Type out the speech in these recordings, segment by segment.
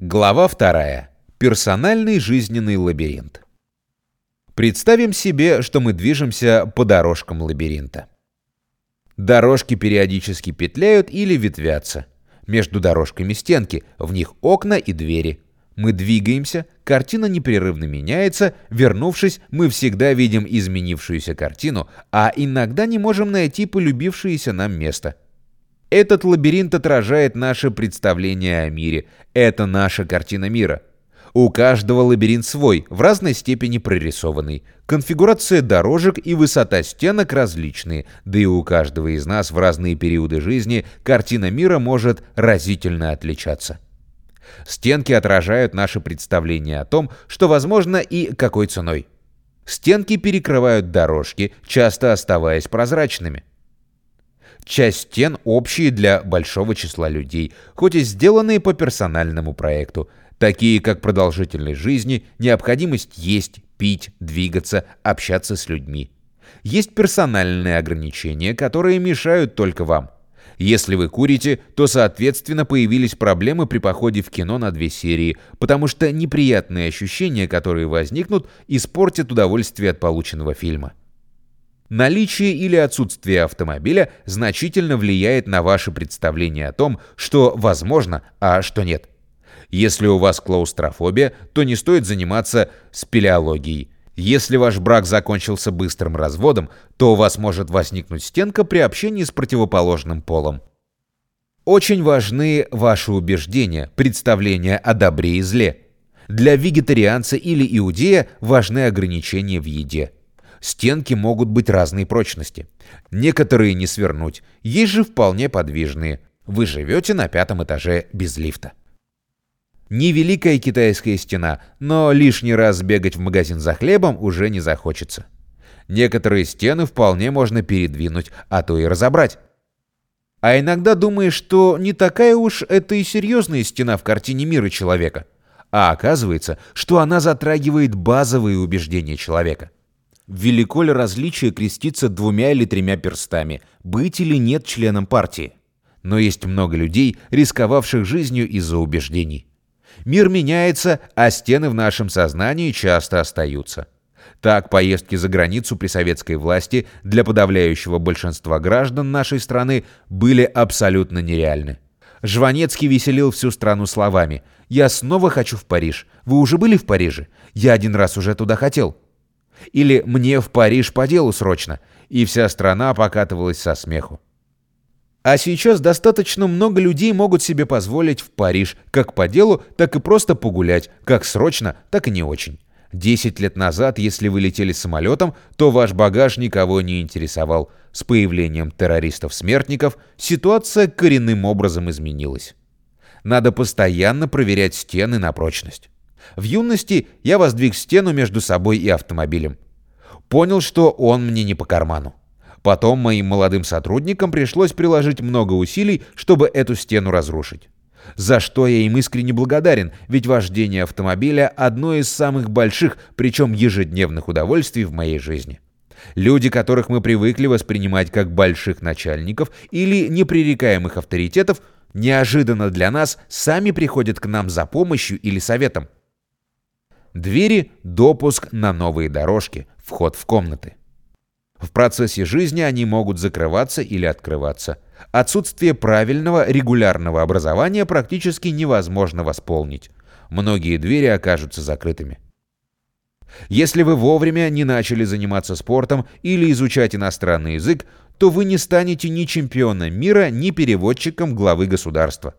Глава вторая. Персональный жизненный лабиринт. Представим себе, что мы движемся по дорожкам лабиринта. Дорожки периодически петляют или ветвятся. Между дорожками стенки, в них окна и двери. Мы двигаемся, картина непрерывно меняется, вернувшись, мы всегда видим изменившуюся картину, а иногда не можем найти полюбившееся нам место – этот лабиринт отражает наше представление о мире. Это наша картина мира. У каждого лабиринт свой, в разной степени прорисованный. Конфигурация дорожек и высота стенок различные, да и у каждого из нас в разные периоды жизни картина мира может разительно отличаться. Стенки отражают наше представление о том, что возможно и какой ценой. Стенки перекрывают дорожки, часто оставаясь прозрачными. Часть стен общие для большого числа людей, хоть и сделанные по персональному проекту, такие как продолжительность жизни, необходимость есть, пить, двигаться, общаться с людьми. Есть персональные ограничения, которые мешают только вам. Если вы курите, то, соответственно, появились проблемы при походе в кино на две серии, потому что неприятные ощущения, которые возникнут, испортят удовольствие от полученного фильма. Наличие или отсутствие автомобиля значительно влияет на ваше представление о том, что возможно, а что нет. Если у вас клаустрофобия, то не стоит заниматься спелеологией. Если ваш брак закончился быстрым разводом, то у вас может возникнуть стенка при общении с противоположным полом. Очень важны ваши убеждения, представления о добре и зле. Для вегетарианца или иудея важны ограничения в еде. Стенки могут быть разной прочности. Некоторые не свернуть, есть же вполне подвижные. Вы живете на пятом этаже без лифта. Не великая китайская стена, но лишний раз бегать в магазин за хлебом уже не захочется. Некоторые стены вполне можно передвинуть, а то и разобрать. А иногда думаешь, что не такая уж это и серьезная стена в картине мира человека. А оказывается, что она затрагивает базовые убеждения человека. Велико ли различие креститься двумя или тремя перстами, быть или нет членом партии? Но есть много людей, рисковавших жизнью из-за убеждений. Мир меняется, а стены в нашем сознании часто остаются. Так, поездки за границу при советской власти для подавляющего большинства граждан нашей страны были абсолютно нереальны. Жванецкий веселил всю страну словами «Я снова хочу в Париж. Вы уже были в Париже? Я один раз уже туда хотел». Или «мне в Париж по делу срочно», и вся страна покатывалась со смеху. А сейчас достаточно много людей могут себе позволить в Париж как по делу, так и просто погулять, как срочно, так и не очень. Десять лет назад, если вы летели самолетом, то ваш багаж никого не интересовал. С появлением террористов-смертников ситуация коренным образом изменилась. Надо постоянно проверять стены на прочность. В юности я воздвиг стену между собой и автомобилем. Понял, что он мне не по карману. Потом моим молодым сотрудникам пришлось приложить много усилий, чтобы эту стену разрушить. За что я им искренне благодарен, ведь вождение автомобиля – одно из самых больших, причем ежедневных удовольствий в моей жизни. Люди, которых мы привыкли воспринимать как больших начальников или непререкаемых авторитетов, неожиданно для нас сами приходят к нам за помощью или советом. Двери – допуск на новые дорожки, вход в комнаты. В процессе жизни они могут закрываться или открываться. Отсутствие правильного регулярного образования практически невозможно восполнить. Многие двери окажутся закрытыми. Если вы вовремя не начали заниматься спортом или изучать иностранный язык, то вы не станете ни чемпионом мира, ни переводчиком главы государства.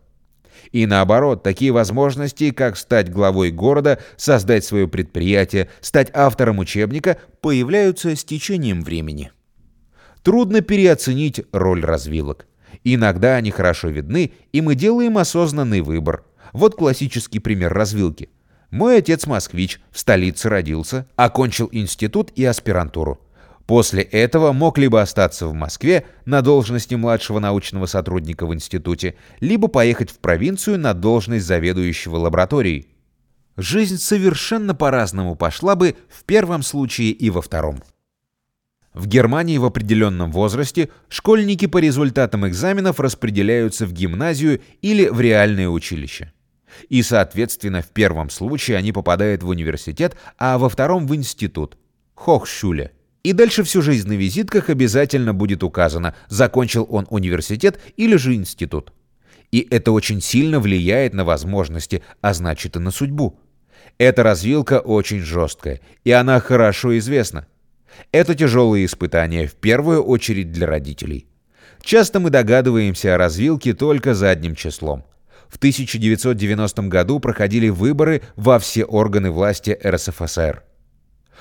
И наоборот, такие возможности, как стать главой города, создать свое предприятие, стать автором учебника, появляются с течением времени. Трудно переоценить роль развилок. Иногда они хорошо видны, и мы делаем осознанный выбор. Вот классический пример развилки. Мой отец москвич, в столице родился, окончил институт и аспирантуру. После этого мог либо остаться в Москве на должности младшего научного сотрудника в институте, либо поехать в провинцию на должность заведующего лабораторией. Жизнь совершенно по-разному пошла бы в первом случае и во втором. В Германии в определенном возрасте школьники по результатам экзаменов распределяются в гимназию или в реальное училище. И, соответственно, в первом случае они попадают в университет, а во втором в институт. Хохшуле. И дальше всю жизнь на визитках обязательно будет указано, закончил он университет или же институт. И это очень сильно влияет на возможности, а значит и на судьбу. Эта развилка очень жесткая, и она хорошо известна. Это тяжелые испытания, в первую очередь для родителей. Часто мы догадываемся о развилке только задним числом. В 1990 году проходили выборы во все органы власти РСФСР.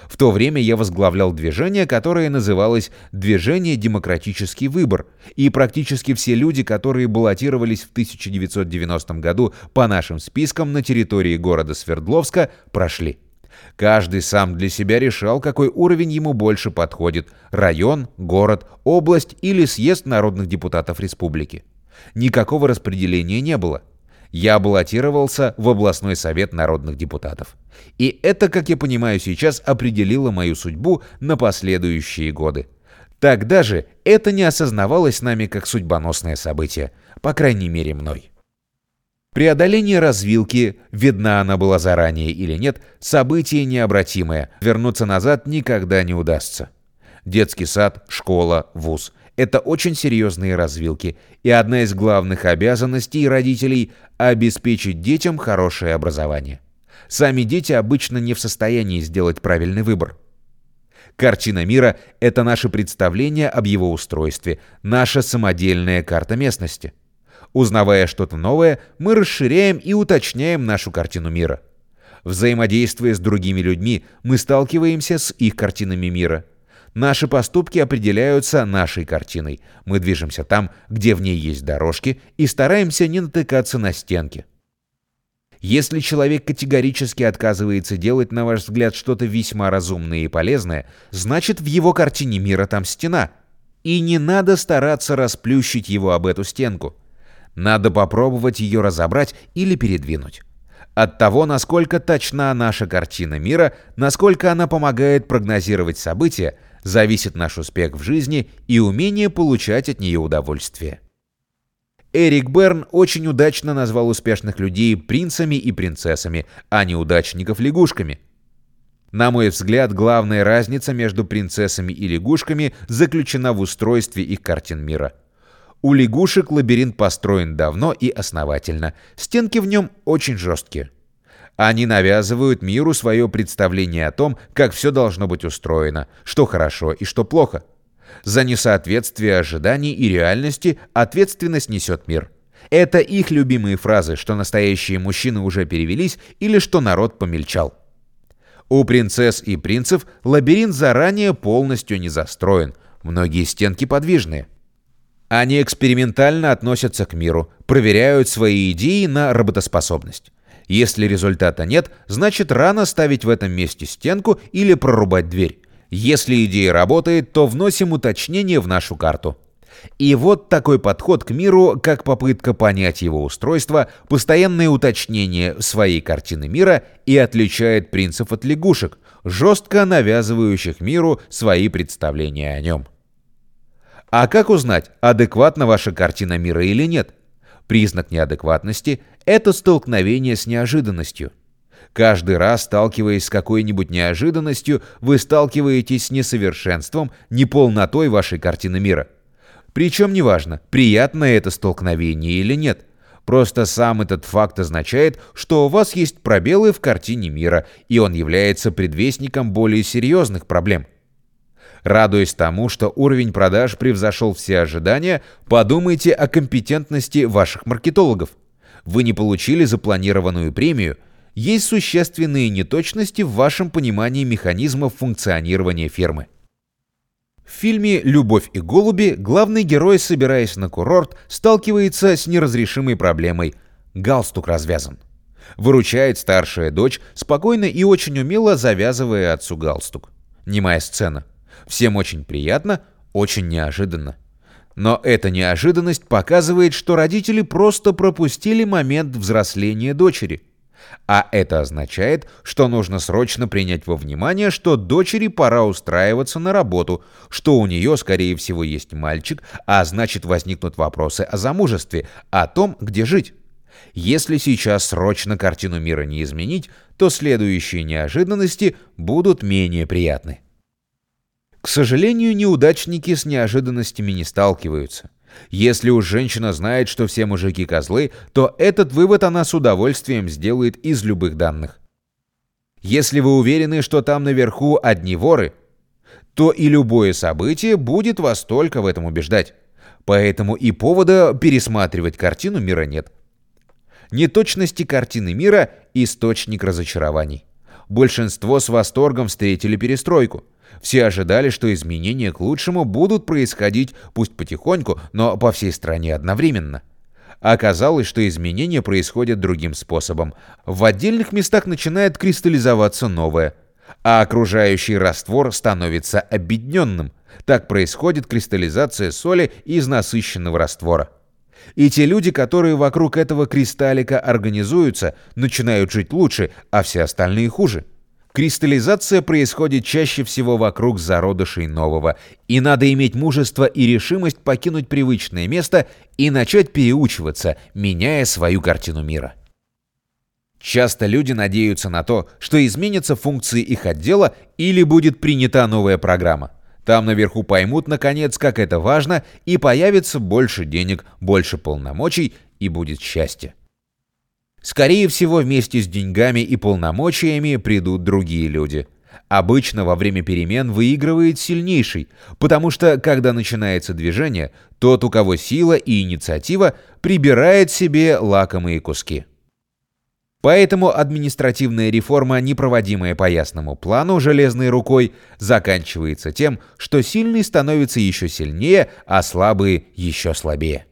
В то время я возглавлял движение, которое называлось «Движение Демократический выбор», и практически все люди, которые баллотировались в 1990 году по нашим спискам на территории города Свердловска, прошли. Каждый сам для себя решал, какой уровень ему больше подходит – район, город, область или съезд народных депутатов республики. Никакого распределения не было – я баллотировался в областной совет народных депутатов. И это, как я понимаю сейчас, определило мою судьбу на последующие годы. Тогда же это не осознавалось нами как судьбоносное событие, по крайней мере мной. Преодоление развилки, видна она была заранее или нет, событие необратимое, вернуться назад никогда не удастся. Детский сад, школа, вуз – это очень серьезные развилки, и одна из главных обязанностей родителей – обеспечить детям хорошее образование. Сами дети обычно не в состоянии сделать правильный выбор. Картина мира – это наше представление об его устройстве, наша самодельная карта местности. Узнавая что-то новое, мы расширяем и уточняем нашу картину мира. Взаимодействуя с другими людьми, мы сталкиваемся с их картинами мира – Наши поступки определяются нашей картиной. Мы движемся там, где в ней есть дорожки, и стараемся не натыкаться на стенки. Если человек категорически отказывается делать, на ваш взгляд, что-то весьма разумное и полезное, значит, в его картине мира там стена. И не надо стараться расплющить его об эту стенку. Надо попробовать ее разобрать или передвинуть. От того, насколько точна наша картина мира, насколько она помогает прогнозировать события, зависит наш успех в жизни и умение получать от нее удовольствие. Эрик Берн очень удачно назвал успешных людей принцами и принцессами, а неудачников лягушками. На мой взгляд, главная разница между принцессами и лягушками заключена в устройстве их картин мира. У лягушек лабиринт построен давно и основательно, стенки в нем очень жесткие. Они навязывают миру свое представление о том, как все должно быть устроено, что хорошо и что плохо. За несоответствие ожиданий и реальности ответственность несет мир. Это их любимые фразы, что настоящие мужчины уже перевелись или что народ помельчал. У принцесс и принцев лабиринт заранее полностью не застроен, многие стенки подвижные. Они экспериментально относятся к миру, проверяют свои идеи на работоспособность. Если результата нет, значит рано ставить в этом месте стенку или прорубать дверь. Если идея работает, то вносим уточнение в нашу карту. И вот такой подход к миру, как попытка понять его устройство, постоянное уточнение своей картины мира и отличает принцип от лягушек, жестко навязывающих миру свои представления о нем. А как узнать, адекватна ваша картина мира или нет? Признак неадекватности – это столкновение с неожиданностью. Каждый раз, сталкиваясь с какой-нибудь неожиданностью, вы сталкиваетесь с несовершенством, неполнотой вашей картины мира. Причем неважно, приятно это столкновение или нет. Просто сам этот факт означает, что у вас есть пробелы в картине мира, и он является предвестником более серьезных проблем – Радуясь тому, что уровень продаж превзошел все ожидания, подумайте о компетентности ваших маркетологов. Вы не получили запланированную премию, есть существенные неточности в вашем понимании механизмов функционирования фирмы. В фильме «Любовь и голуби» главный герой, собираясь на курорт, сталкивается с неразрешимой проблемой – галстук развязан. Выручает старшая дочь, спокойно и очень умело завязывая отцу галстук. Немая сцена – Всем очень приятно, очень неожиданно. Но эта неожиданность показывает, что родители просто пропустили момент взросления дочери. А это означает, что нужно срочно принять во внимание, что дочери пора устраиваться на работу, что у нее, скорее всего, есть мальчик, а значит возникнут вопросы о замужестве, о том, где жить. Если сейчас срочно картину мира не изменить, то следующие неожиданности будут менее приятны. К сожалению, неудачники с неожиданностями не сталкиваются. Если уж женщина знает, что все мужики козлы, то этот вывод она с удовольствием сделает из любых данных. Если вы уверены, что там наверху одни воры, то и любое событие будет вас только в этом убеждать. Поэтому и повода пересматривать картину мира нет. Неточности картины мира – источник разочарований. Большинство с восторгом встретили перестройку. Все ожидали, что изменения к лучшему будут происходить, пусть потихоньку, но по всей стране одновременно. Оказалось, что изменения происходят другим способом. В отдельных местах начинает кристаллизоваться новое, а окружающий раствор становится объединенным. Так происходит кристаллизация соли из насыщенного раствора. И те люди, которые вокруг этого кристаллика организуются, начинают жить лучше, а все остальные хуже. Кристаллизация происходит чаще всего вокруг зародышей нового, и надо иметь мужество и решимость покинуть привычное место и начать переучиваться, меняя свою картину мира. Часто люди надеются на то, что изменятся функции их отдела или будет принята новая программа. Там наверху поймут, наконец, как это важно, и появится больше денег, больше полномочий, и будет счастье. Скорее всего, вместе с деньгами и полномочиями придут другие люди. Обычно во время перемен выигрывает сильнейший, потому что, когда начинается движение, тот, у кого сила и инициатива, прибирает себе лакомые куски. Поэтому административная реформа, не проводимая по ясному плану железной рукой, заканчивается тем, что сильный становится еще сильнее, а слабые еще слабее.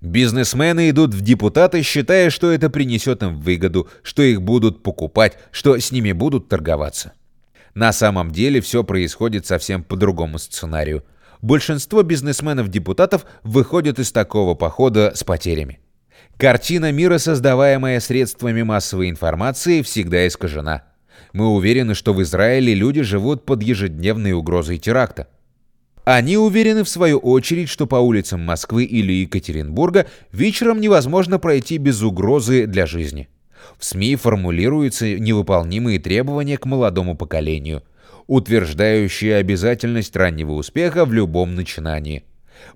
Бизнесмены идут в депутаты, считая, что это принесет им выгоду, что их будут покупать, что с ними будут торговаться. На самом деле все происходит совсем по другому сценарию. Большинство бизнесменов-депутатов выходят из такого похода с потерями. Картина мира, создаваемая средствами массовой информации, всегда искажена. Мы уверены, что в Израиле люди живут под ежедневной угрозой теракта. Они уверены, в свою очередь, что по улицам Москвы или Екатеринбурга вечером невозможно пройти без угрозы для жизни. В СМИ формулируются невыполнимые требования к молодому поколению, утверждающие обязательность раннего успеха в любом начинании.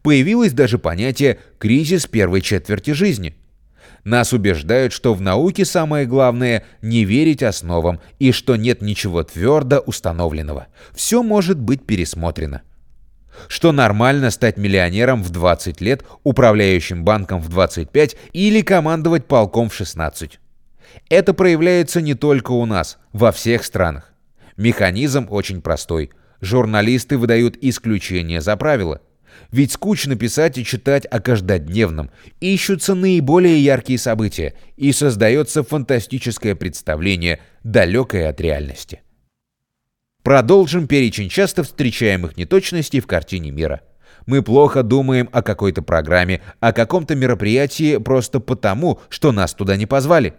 Появилось даже понятие «кризис первой четверти жизни». Нас убеждают, что в науке самое главное – не верить основам и что нет ничего твердо установленного. Все может быть пересмотрено. Что нормально стать миллионером в 20 лет, управляющим банком в 25 или командовать полком в 16. Это проявляется не только у нас, во всех странах. Механизм очень простой. Журналисты выдают исключения за правила – ведь скучно писать и читать о каждодневном. Ищутся наиболее яркие события, и создается фантастическое представление, далекое от реальности. Продолжим перечень часто встречаемых неточностей в картине мира. Мы плохо думаем о какой-то программе, о каком-то мероприятии просто потому, что нас туда не позвали.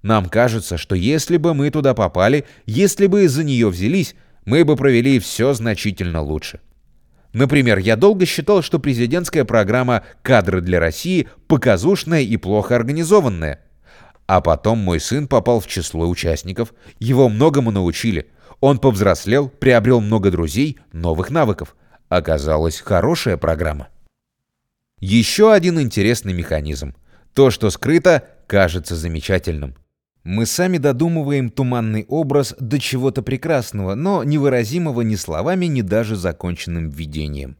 Нам кажется, что если бы мы туда попали, если бы за нее взялись, мы бы провели все значительно лучше. Например, я долго считал, что президентская программа «Кадры для России» показушная и плохо организованная. А потом мой сын попал в число участников, его многому научили. Он повзрослел, приобрел много друзей, новых навыков. Оказалась хорошая программа. Еще один интересный механизм. То, что скрыто, кажется замечательным. Мы сами додумываем туманный образ до чего-то прекрасного, но невыразимого ни словами, ни даже законченным видением.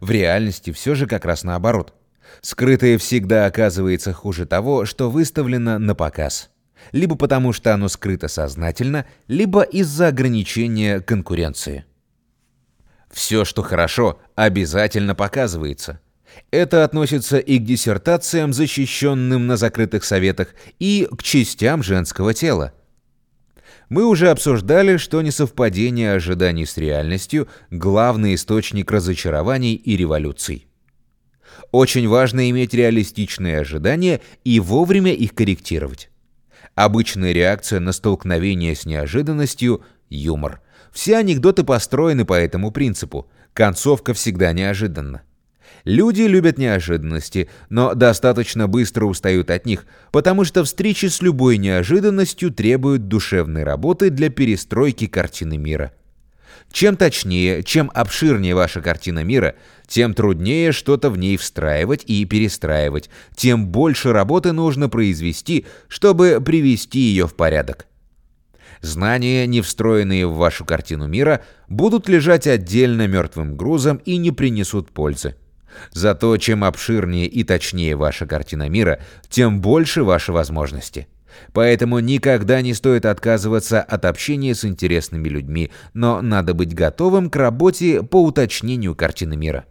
В реальности все же как раз наоборот. Скрытое всегда оказывается хуже того, что выставлено на показ. Либо потому, что оно скрыто сознательно, либо из-за ограничения конкуренции. Все, что хорошо, обязательно показывается – это относится и к диссертациям, защищенным на закрытых советах, и к частям женского тела. Мы уже обсуждали, что несовпадение ожиданий с реальностью – главный источник разочарований и революций. Очень важно иметь реалистичные ожидания и вовремя их корректировать. Обычная реакция на столкновение с неожиданностью – юмор. Все анекдоты построены по этому принципу. Концовка всегда неожиданна. Люди любят неожиданности, но достаточно быстро устают от них, потому что встречи с любой неожиданностью требуют душевной работы для перестройки картины мира. Чем точнее, чем обширнее ваша картина мира, тем труднее что-то в ней встраивать и перестраивать, тем больше работы нужно произвести, чтобы привести ее в порядок. Знания, не встроенные в вашу картину мира, будут лежать отдельно мертвым грузом и не принесут пользы. Зато чем обширнее и точнее ваша картина мира, тем больше ваши возможности. Поэтому никогда не стоит отказываться от общения с интересными людьми, но надо быть готовым к работе по уточнению картины мира.